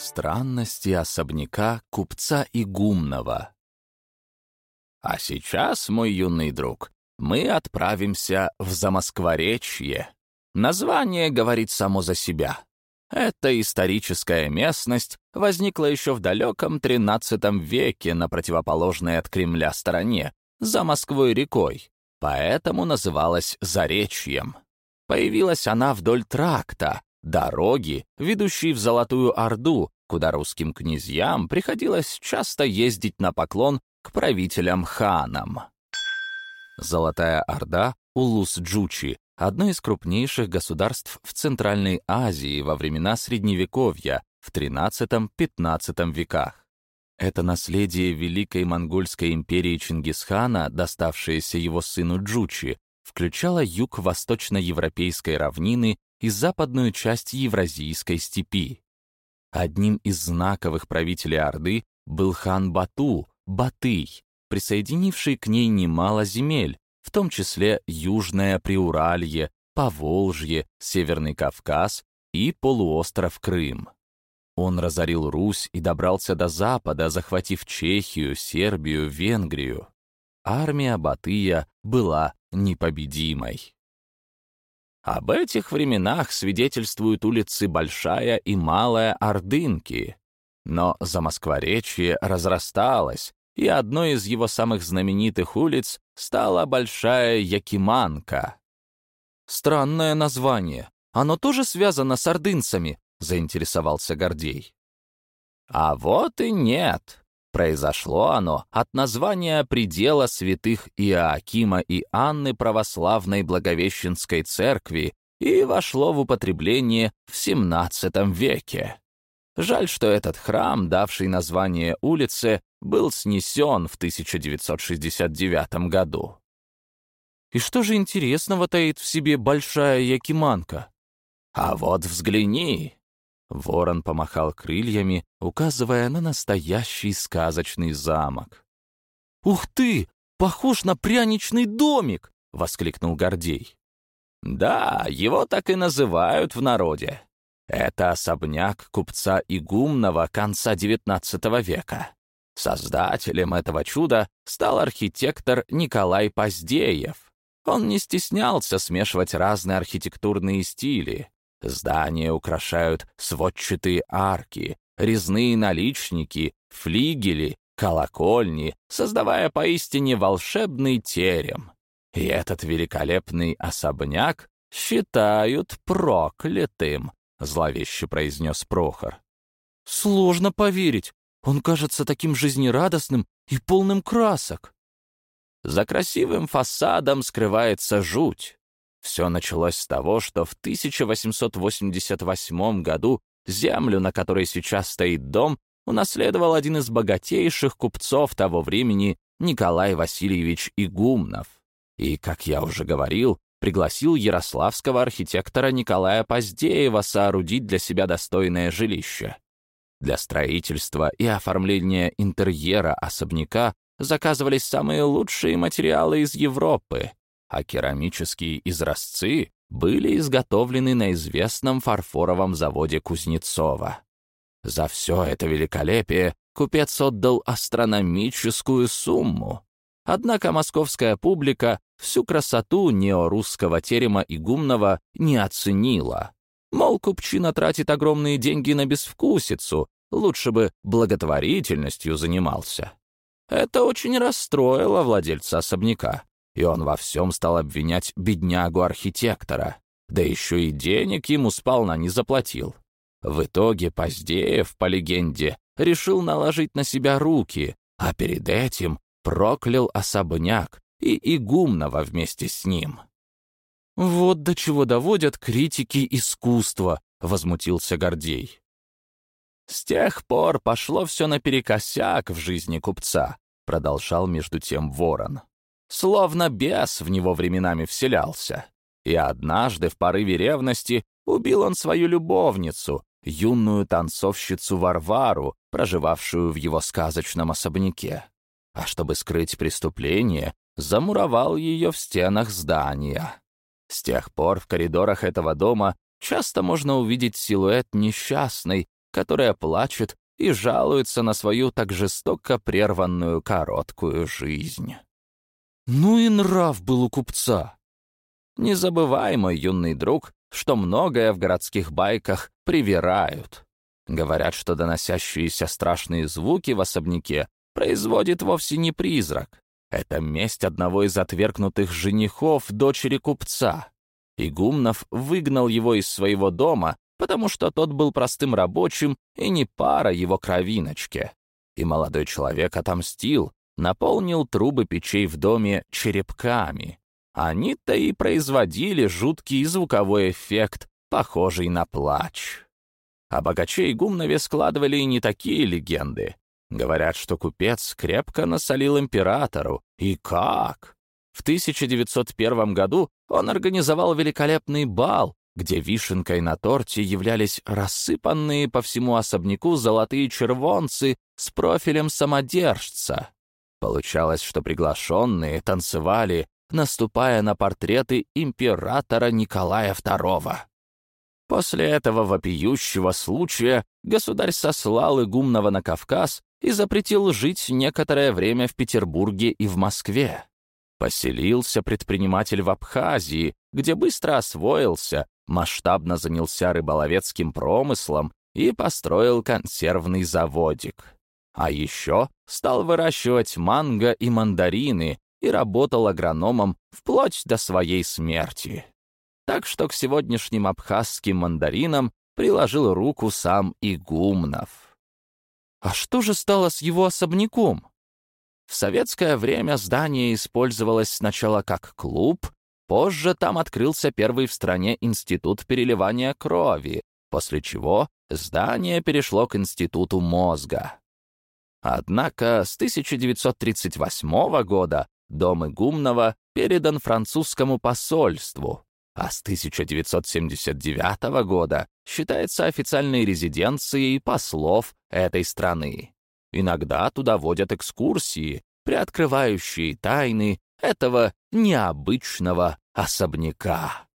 Странности особняка купца Игумнова. А сейчас, мой юный друг, мы отправимся в Замоскворечье. Название говорит само за себя. Эта историческая местность возникла еще в далеком XIII веке на противоположной от Кремля стороне, за Москвой рекой, поэтому называлась Заречьем. Появилась она вдоль тракта, дороги, ведущей в Золотую Орду, куда русским князьям приходилось часто ездить на поклон к правителям-ханам. Золотая Орда, Улус-Джучи, одно из крупнейших государств в Центральной Азии во времена Средневековья в XIII-XV веках. Это наследие Великой Монгольской империи Чингисхана, доставшееся его сыну Джучи, включало юг восточноевропейской равнины и западную часть Евразийской степи. Одним из знаковых правителей Орды был хан Бату, Батый, присоединивший к ней немало земель, в том числе Южное Приуралье, Поволжье, Северный Кавказ и полуостров Крым. Он разорил Русь и добрался до Запада, захватив Чехию, Сербию, Венгрию. Армия Батыя была непобедимой. Об этих временах свидетельствуют улицы Большая и Малая Ордынки. Но Замоскворечье разрасталось, и одной из его самых знаменитых улиц стала Большая Якиманка. «Странное название. Оно тоже связано с ордынцами?» — заинтересовался Гордей. «А вот и нет. Произошло оно от названия предела святых Иоакима и Анны Православной Благовещенской Церкви и вошло в употребление в XVII веке. Жаль, что этот храм, давший название улице, был снесен в 1969 году. И что же интересного таит в себе большая Якиманка? А вот взгляни, Ворон помахал крыльями, указывая на настоящий сказочный замок. «Ух ты! Похож на пряничный домик!» — воскликнул Гордей. «Да, его так и называют в народе. Это особняк купца Игумного конца XIX века. Создателем этого чуда стал архитектор Николай Поздеев. Он не стеснялся смешивать разные архитектурные стили, Здания украшают сводчатые арки, резные наличники, флигели, колокольни, создавая поистине волшебный терем. И этот великолепный особняк считают проклятым, зловеще произнес Прохор. Сложно поверить. Он кажется таким жизнерадостным и полным красок. За красивым фасадом скрывается жуть. Все началось с того, что в 1888 году землю, на которой сейчас стоит дом, унаследовал один из богатейших купцов того времени Николай Васильевич Игумнов. И, как я уже говорил, пригласил ярославского архитектора Николая Поздеева соорудить для себя достойное жилище. Для строительства и оформления интерьера особняка заказывались самые лучшие материалы из Европы, а керамические изразцы были изготовлены на известном фарфоровом заводе Кузнецова. За все это великолепие купец отдал астрономическую сумму. Однако московская публика всю красоту неорусского терема игумного не оценила. Мол, купчина тратит огромные деньги на безвкусицу, лучше бы благотворительностью занимался. Это очень расстроило владельца особняка и он во всем стал обвинять беднягу-архитектора, да еще и денег ему сполна не заплатил. В итоге Поздеев, по легенде, решил наложить на себя руки, а перед этим проклял особняк и игумного вместе с ним. «Вот до чего доводят критики искусства», — возмутился Гордей. «С тех пор пошло все наперекосяк в жизни купца», — продолжал между тем ворон. Словно бес в него временами вселялся. И однажды в порыве ревности убил он свою любовницу, юную танцовщицу Варвару, проживавшую в его сказочном особняке. А чтобы скрыть преступление, замуровал ее в стенах здания. С тех пор в коридорах этого дома часто можно увидеть силуэт несчастной, которая плачет и жалуется на свою так жестоко прерванную короткую жизнь. Ну и нрав был у купца. Не забывай, мой юный друг, что многое в городских байках привирают. Говорят, что доносящиеся страшные звуки в особняке производит вовсе не призрак. Это месть одного из отвергнутых женихов дочери купца. Игумнов выгнал его из своего дома, потому что тот был простым рабочим и не пара его кровиночке. И молодой человек отомстил, наполнил трубы печей в доме черепками. Они-то и производили жуткий звуковой эффект, похожий на плач. О богаче Игумнове складывали и не такие легенды. Говорят, что купец крепко насолил императору. И как? В 1901 году он организовал великолепный бал, где вишенкой на торте являлись рассыпанные по всему особняку золотые червонцы с профилем самодержца. Получалось, что приглашенные танцевали, наступая на портреты императора Николая II. После этого вопиющего случая государь сослал Игумнова на Кавказ и запретил жить некоторое время в Петербурге и в Москве. Поселился предприниматель в Абхазии, где быстро освоился, масштабно занялся рыболовецким промыслом и построил консервный заводик. А еще стал выращивать манго и мандарины и работал агрономом вплоть до своей смерти. Так что к сегодняшним абхазским мандаринам приложил руку сам Игумнов. А что же стало с его особняком? В советское время здание использовалось сначала как клуб, позже там открылся первый в стране институт переливания крови, после чего здание перешло к институту мозга. Однако с 1938 года дом Игумнова передан французскому посольству, а с 1979 года считается официальной резиденцией послов этой страны. Иногда туда водят экскурсии, приоткрывающие тайны этого необычного особняка.